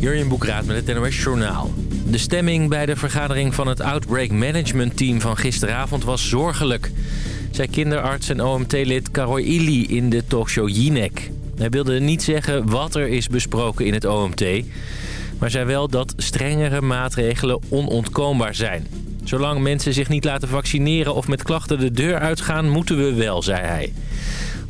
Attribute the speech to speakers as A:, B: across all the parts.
A: Jurjen Boekraat met het NOS Journaal. De stemming bij de vergadering van het Outbreak Management Team van gisteravond was zorgelijk. Zei kinderarts en OMT-lid Karoy Illy in de talkshow Jinek. Hij wilde niet zeggen wat er is besproken in het OMT... maar zei wel dat strengere maatregelen onontkoombaar zijn. Zolang mensen zich niet laten vaccineren of met klachten de deur uitgaan... moeten we wel, zei hij.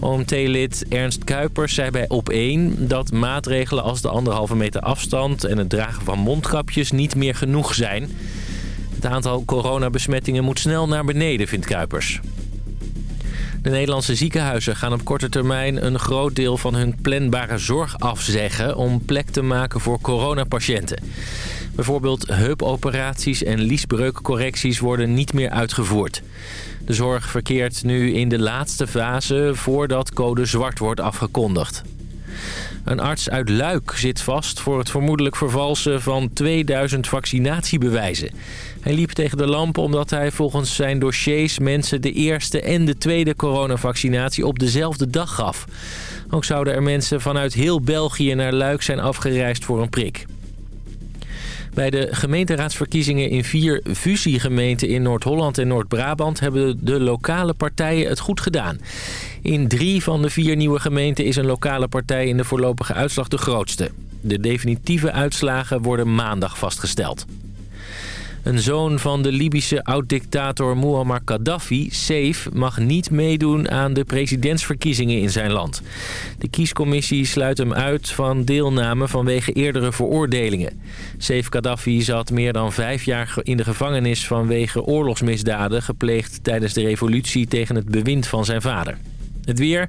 A: OMT-lid Ernst Kuipers zei bij Op1 dat maatregelen als de anderhalve meter afstand en het dragen van mondkapjes niet meer genoeg zijn. Het aantal coronabesmettingen moet snel naar beneden, vindt Kuipers. De Nederlandse ziekenhuizen gaan op korte termijn een groot deel van hun planbare zorg afzeggen om plek te maken voor coronapatiënten. Bijvoorbeeld heupoperaties en liesbreukcorrecties worden niet meer uitgevoerd. De zorg verkeert nu in de laatste fase voordat code zwart wordt afgekondigd. Een arts uit Luik zit vast voor het vermoedelijk vervalsen van 2000 vaccinatiebewijzen. Hij liep tegen de lamp omdat hij volgens zijn dossiers mensen de eerste en de tweede coronavaccinatie op dezelfde dag gaf. Ook zouden er mensen vanuit heel België naar Luik zijn afgereisd voor een prik. Bij de gemeenteraadsverkiezingen in vier fusiegemeenten in Noord-Holland en Noord-Brabant hebben de lokale partijen het goed gedaan. In drie van de vier nieuwe gemeenten is een lokale partij in de voorlopige uitslag de grootste. De definitieve uitslagen worden maandag vastgesteld. Een zoon van de Libische oud-dictator Muammar Gaddafi, Saif, mag niet meedoen aan de presidentsverkiezingen in zijn land. De kiescommissie sluit hem uit van deelname vanwege eerdere veroordelingen. Saif Gaddafi zat meer dan vijf jaar in de gevangenis vanwege oorlogsmisdaden gepleegd tijdens de revolutie tegen het bewind van zijn vader. Het weer.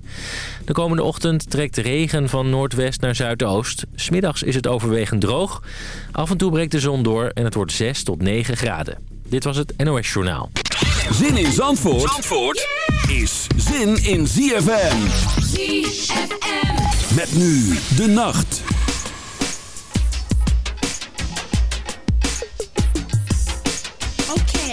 A: De komende ochtend trekt regen van noordwest naar zuidoost. Smiddags is het overwegend droog. Af en toe breekt de zon door en het wordt 6 tot 9 graden. Dit was het NOS Journaal.
B: Zin in Zandvoort, Zandvoort is zin in ZFM. ZFM. Met nu de nacht.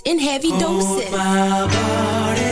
C: In heavy oh, doses.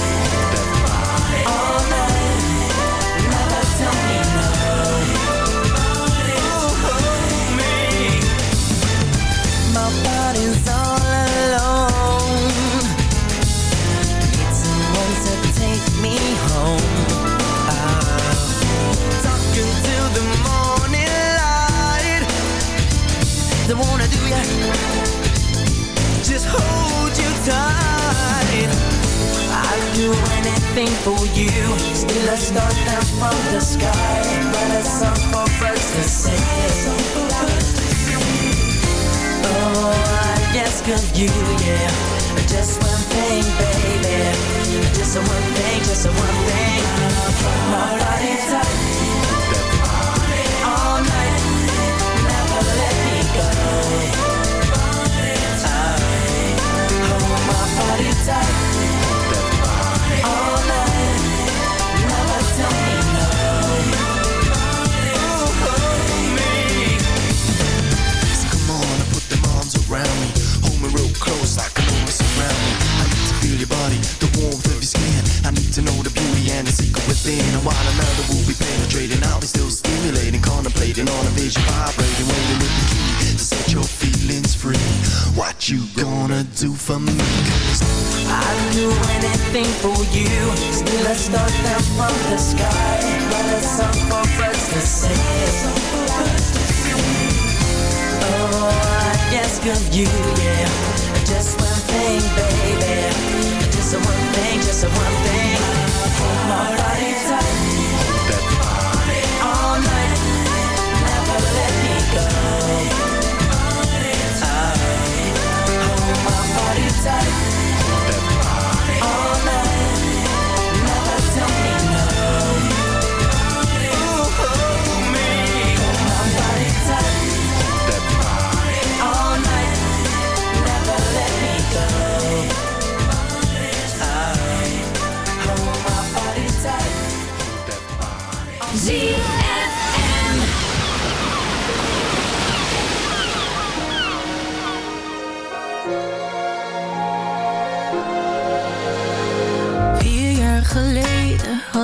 D: Sky, but for birds to sing. Oh, you, yeah. Just one thing, baby. Just one thing, just one thing. My body tight. Body,
E: the warmth of your skin I need to know the beauty and the secret within And while another will be penetrating I'll be still stimulating, contemplating on a vision Vibrating, waiting with the key To set your feelings free What you gonna do for me? 'Cause
D: I'd do anything for you. Still a star down from the sky, a song for birds to sing. Oh, I ask of you, yeah. Just one thing, baby. Just one thing, just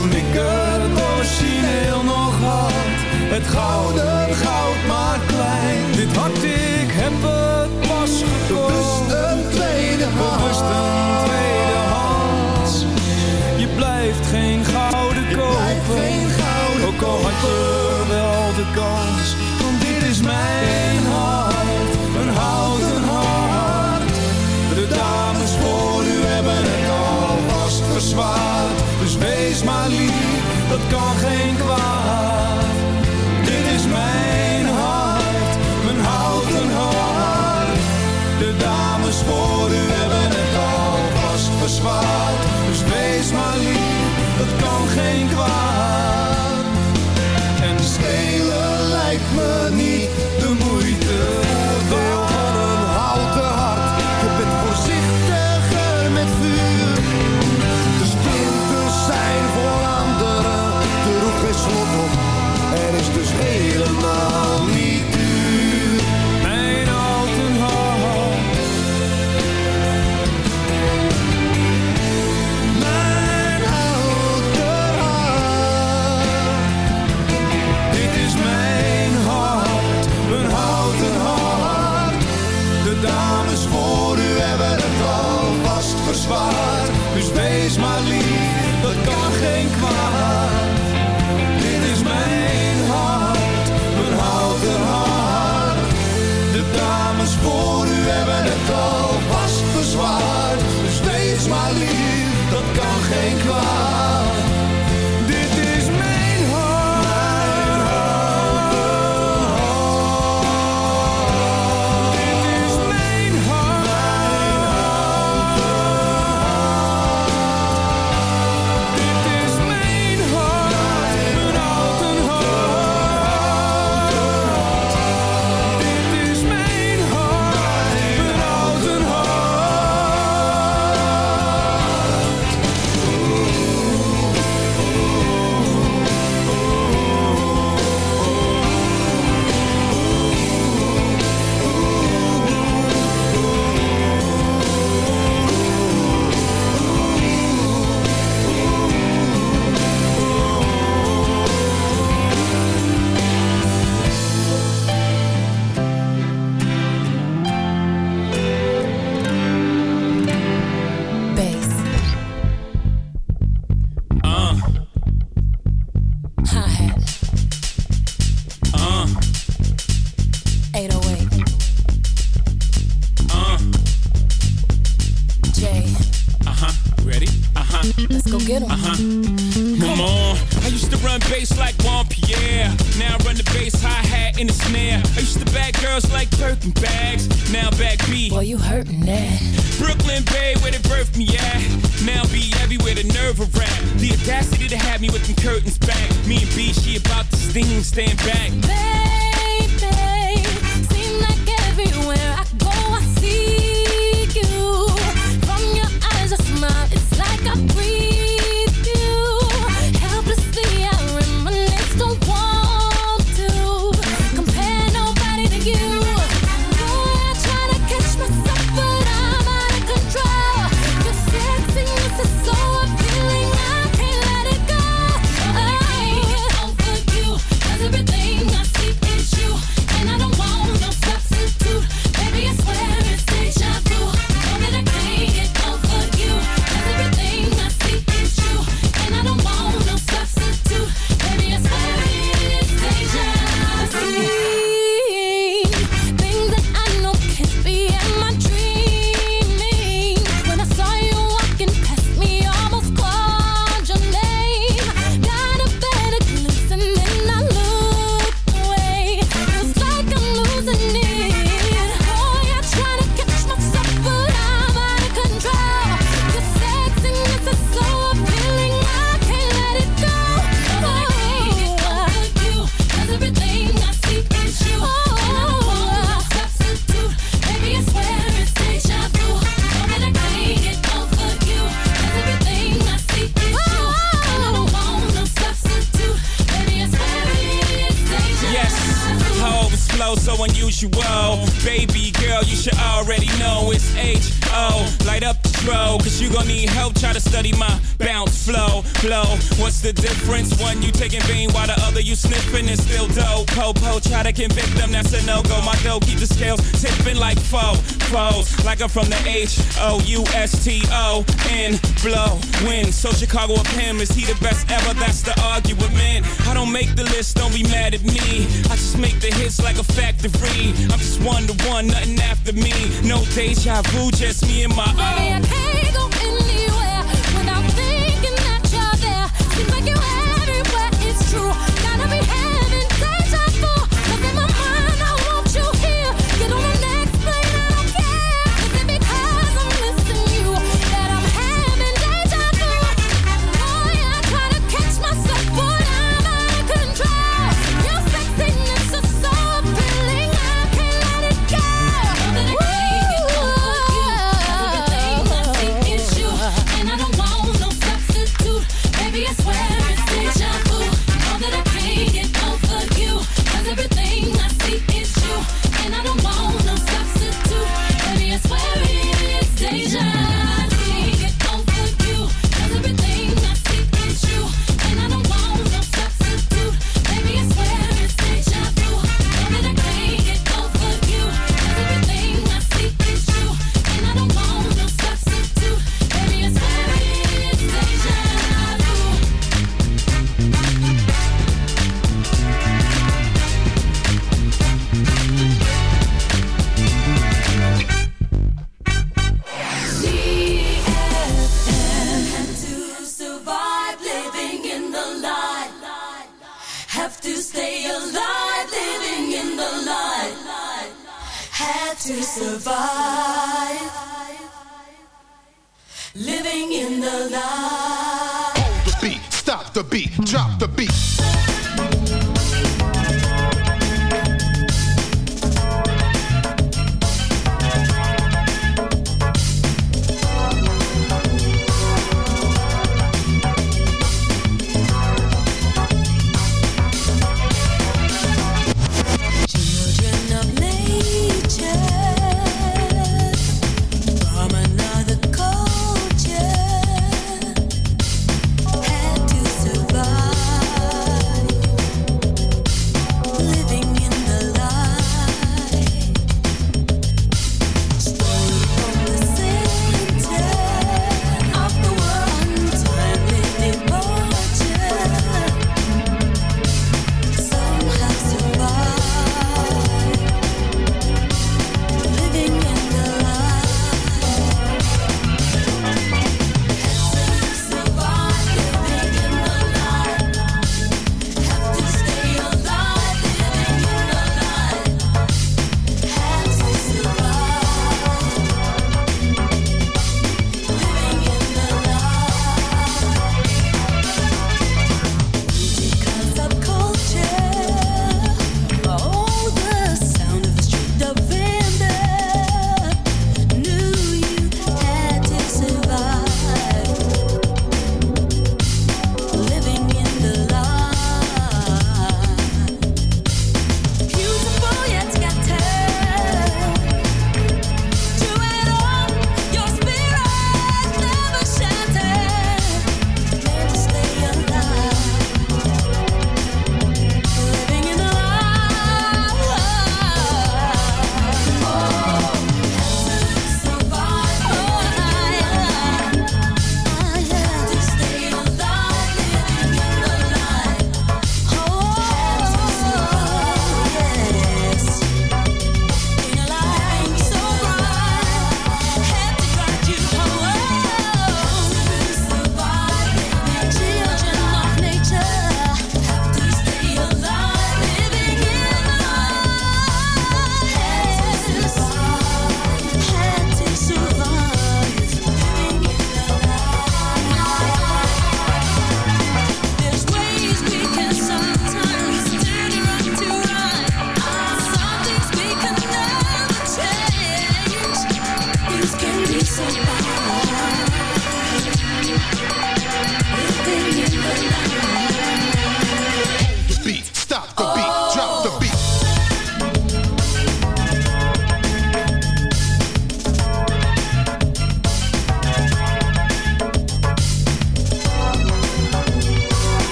F: Toen ik het origineel nog had, het gouden goud geen kwaad.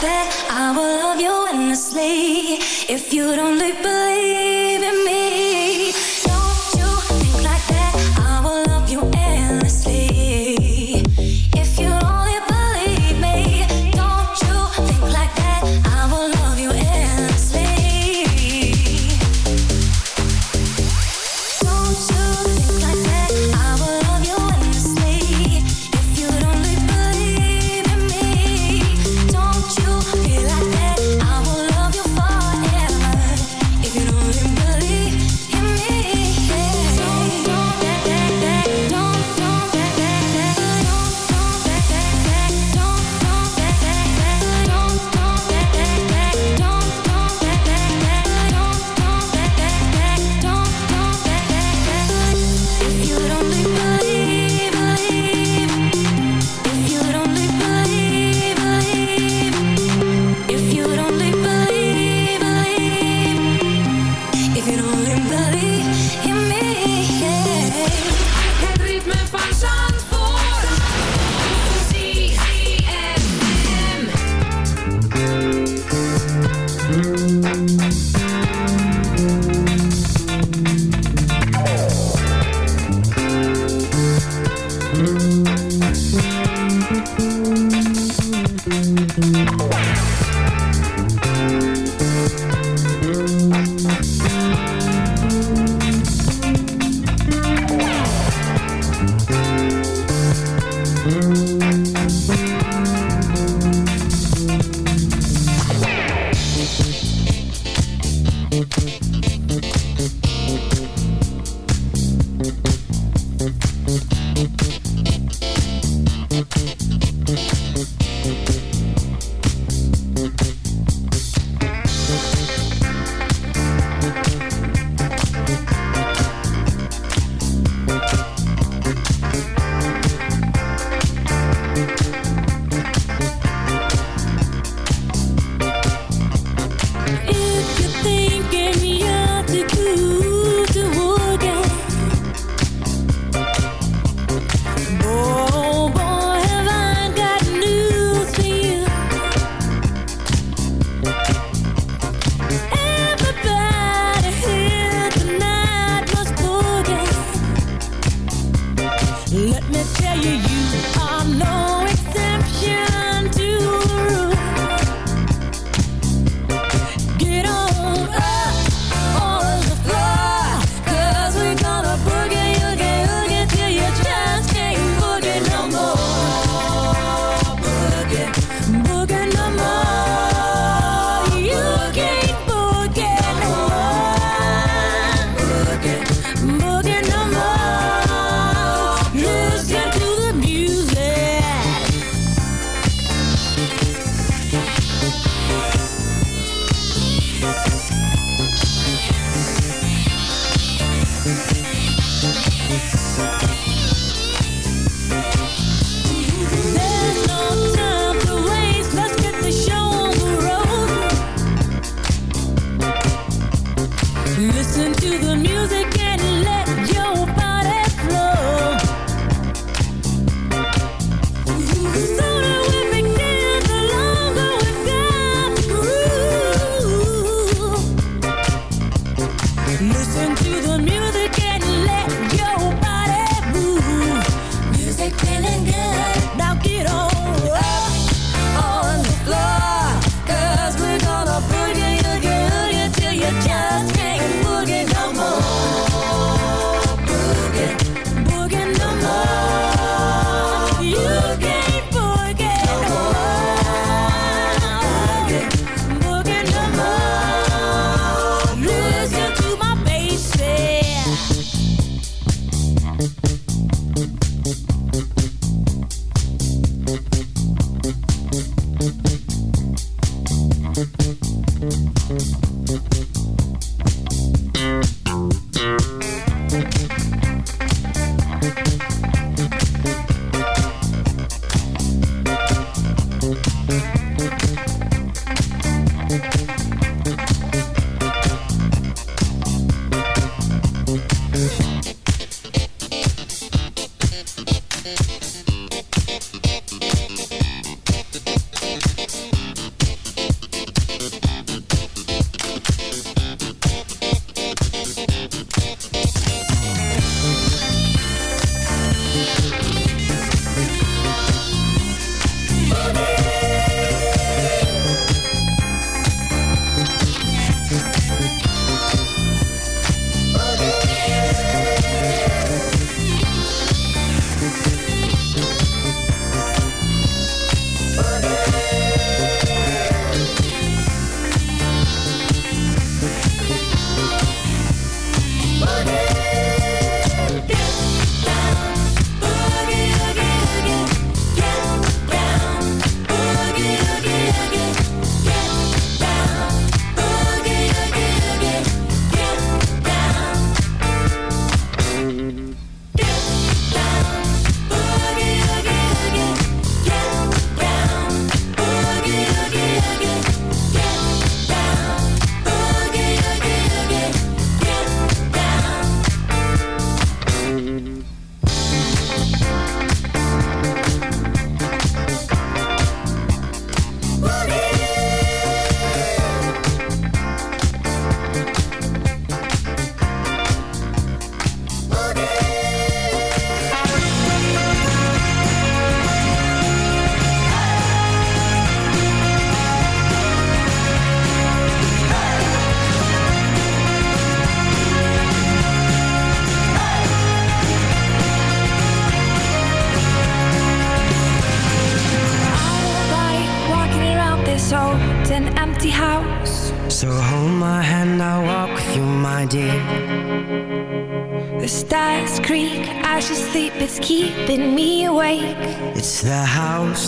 G: that I will love you endlessly if you don't believe.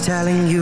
D: telling you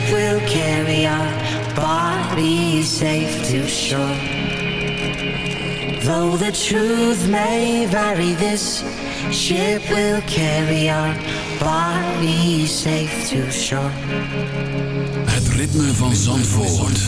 D: ship will carry our bodies safe to shore. Though the truth may vary, this ship will carry our bodies safe to shore.
B: Het ritme van Zandvoort.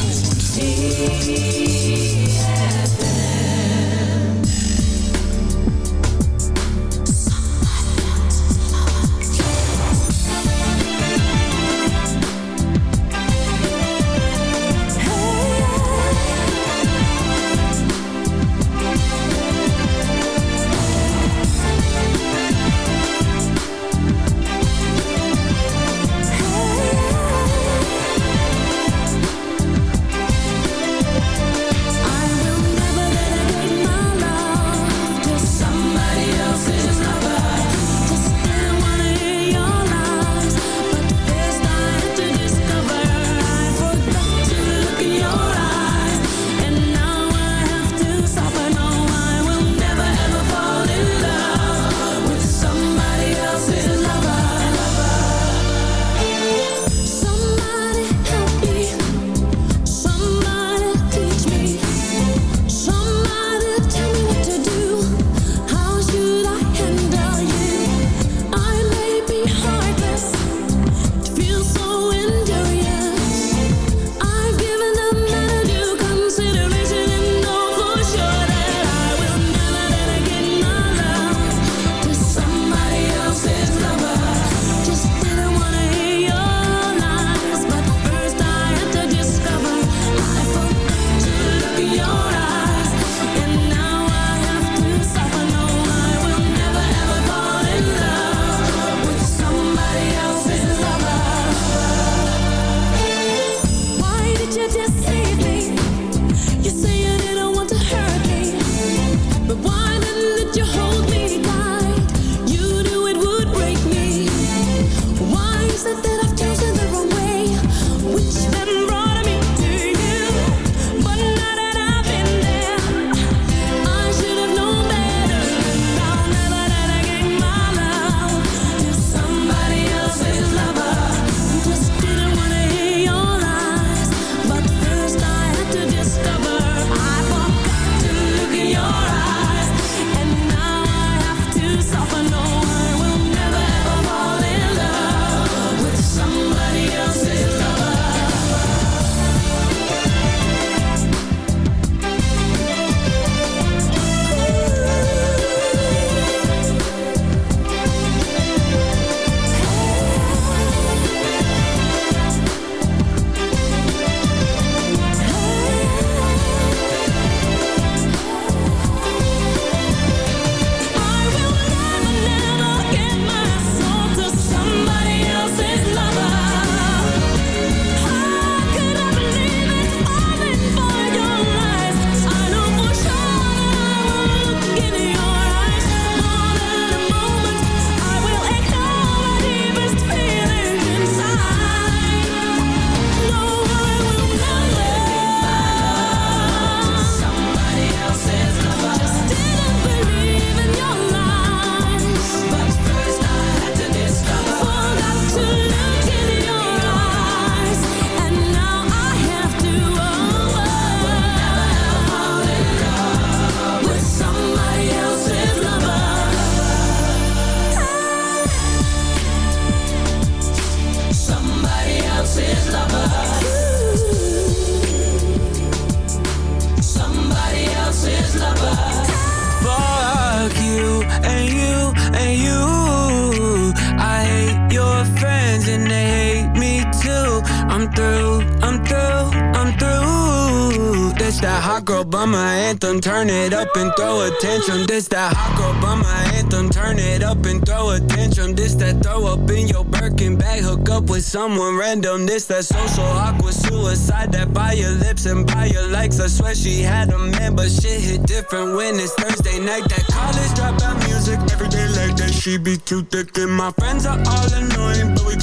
H: Anthem, turn it up and throw a tantrum. This that hot girl bummer anthem, turn it up and throw a tantrum. This that throw up in your Birkin bag, hook up with someone random. This that social awkward suicide that by your lips and by your likes. I swear she had a man, but shit hit different when it's Thursday night. That college dropout music every day like that. She be too thick and my friends are all annoying, but we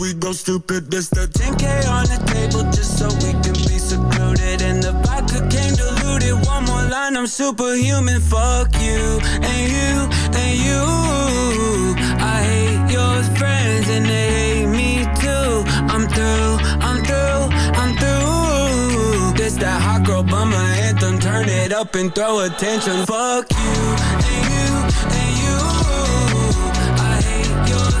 H: we go stupid. This the 10k on the table just so we can be secluded. And the vodka came diluted. One more line, I'm superhuman. Fuck you and you and you. I hate your friends and they hate me too. I'm through, I'm through, I'm through. This that hot girl bummer anthem. Turn it up and throw attention. Fuck you and you and you. I hate your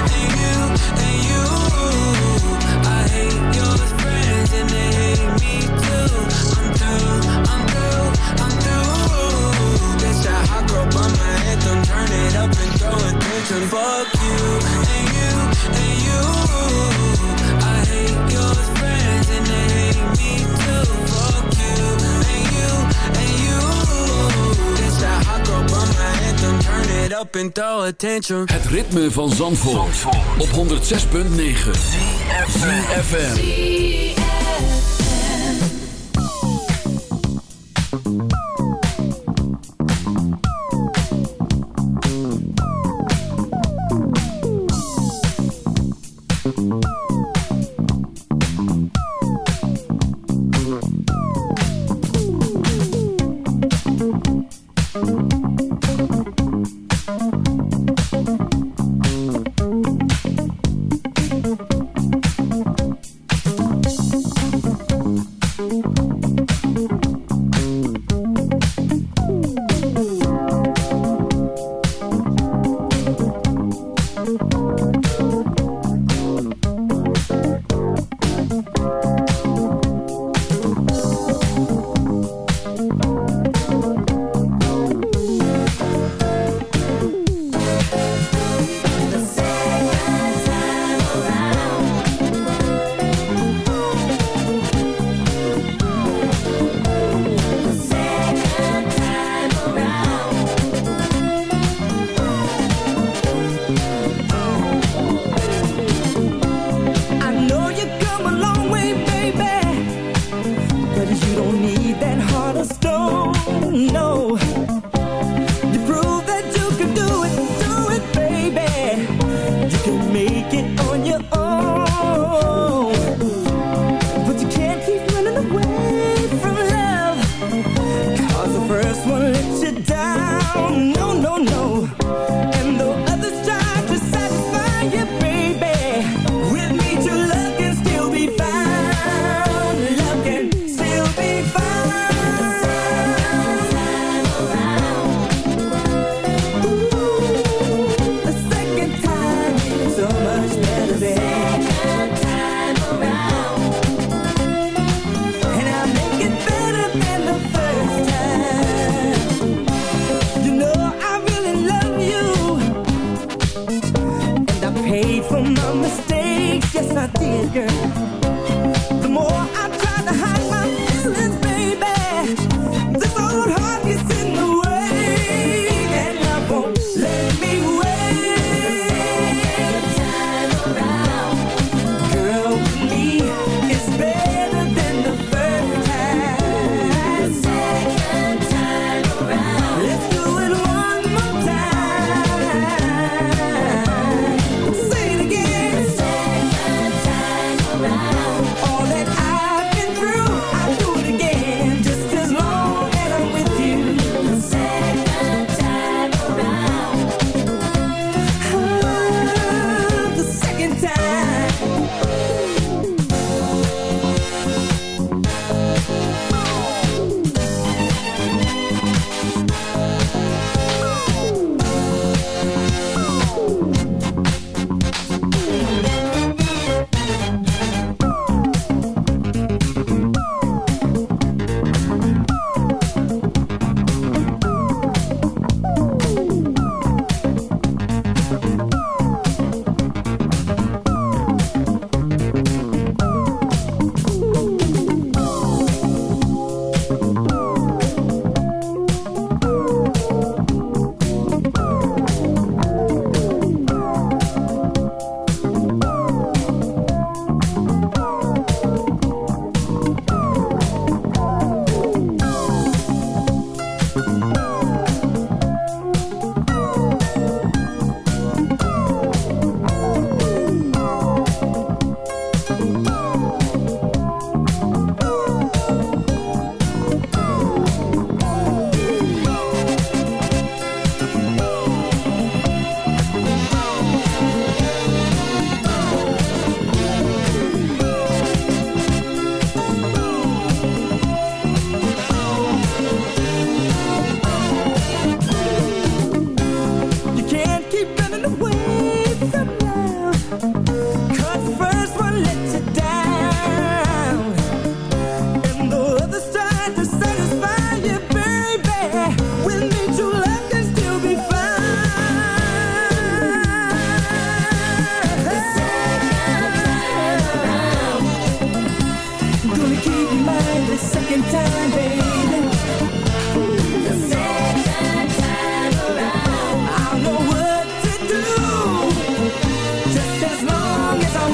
H: it up and throw attention. Fuck you and you and you. I hate your friends and they hate me too. Fuck you and you and you. This that hot girl bummer anthem. Turn it up and throw attention.
B: Het ritme van Zandvoort, op 106.9 ZFM.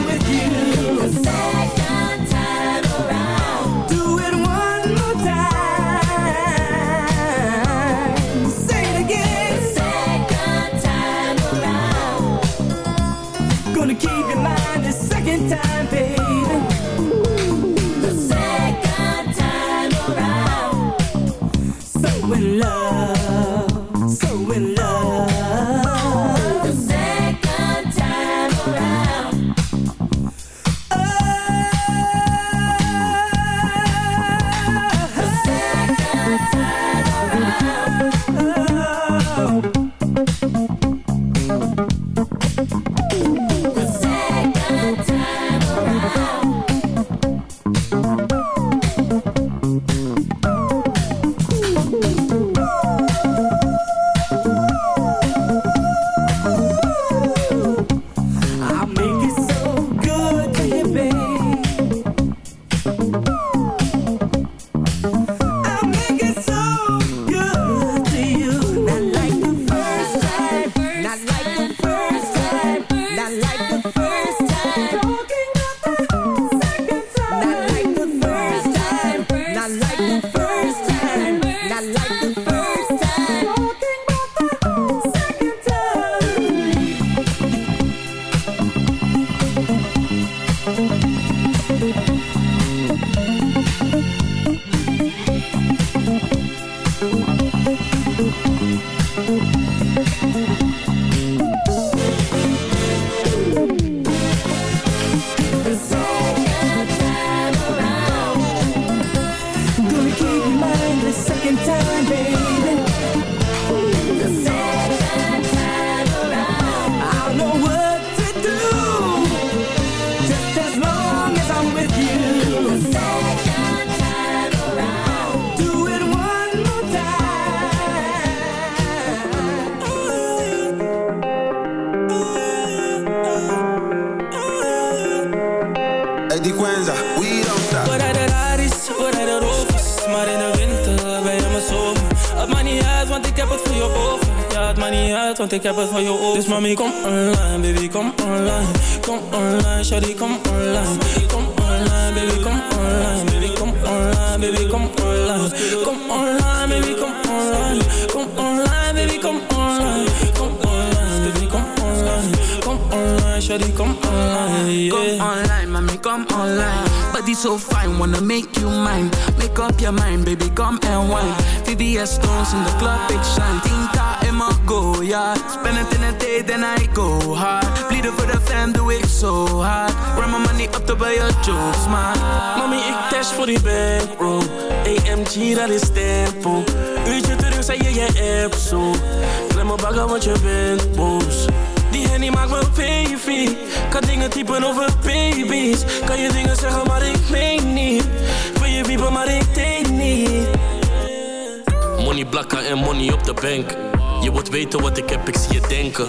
I: with
B: you.
J: Baby. Uit, want ik heb het voor je Dus mami, kom online, baby, kom online Kom online, shawty, kom online Kom online, baby, kom online Baby, kom online, baby, kom online Kom online, baby, kom online Kom online, baby, kom online Kom online, baby, kom online Kom online, shawty, kom online.
K: Come online, mommy, come online. Body so fine, wanna make you mine. Make up your mind, baby, come and wine. VVS stones in the club, big shine. My go, yeah. Spend it in a day, then I go hard. Bleeden for the fam, doe ik zo hard. Run my money up to buy your jokes, man.
J: Mami, ik dash voor die bankroll AMG, dat is tempo Uurtje terug, zei je je app zo Klem me bagger, want je bent boos Die hennie maakt me baby Kan dingen typen over baby's Kan je dingen zeggen, maar ik meen niet Wil je wiepen, maar ik denk niet
L: Money blakken en money op de bank. Je wilt weten wat ik heb, ik zie je denken.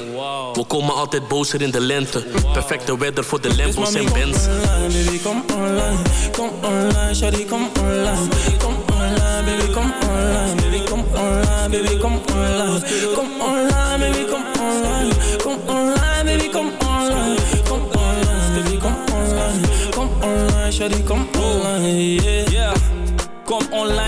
L: We komen altijd bozer in de lente. Perfecte weather voor de Lambos en Benz.
J: baby, come online. Come online, shawty, come online. Baby, come online. Baby, come online, baby, come online. Come online, baby, online. Online, baby, online. Online, baby, come online. Come online, shawty, come online, yeah. yeah. Kom online,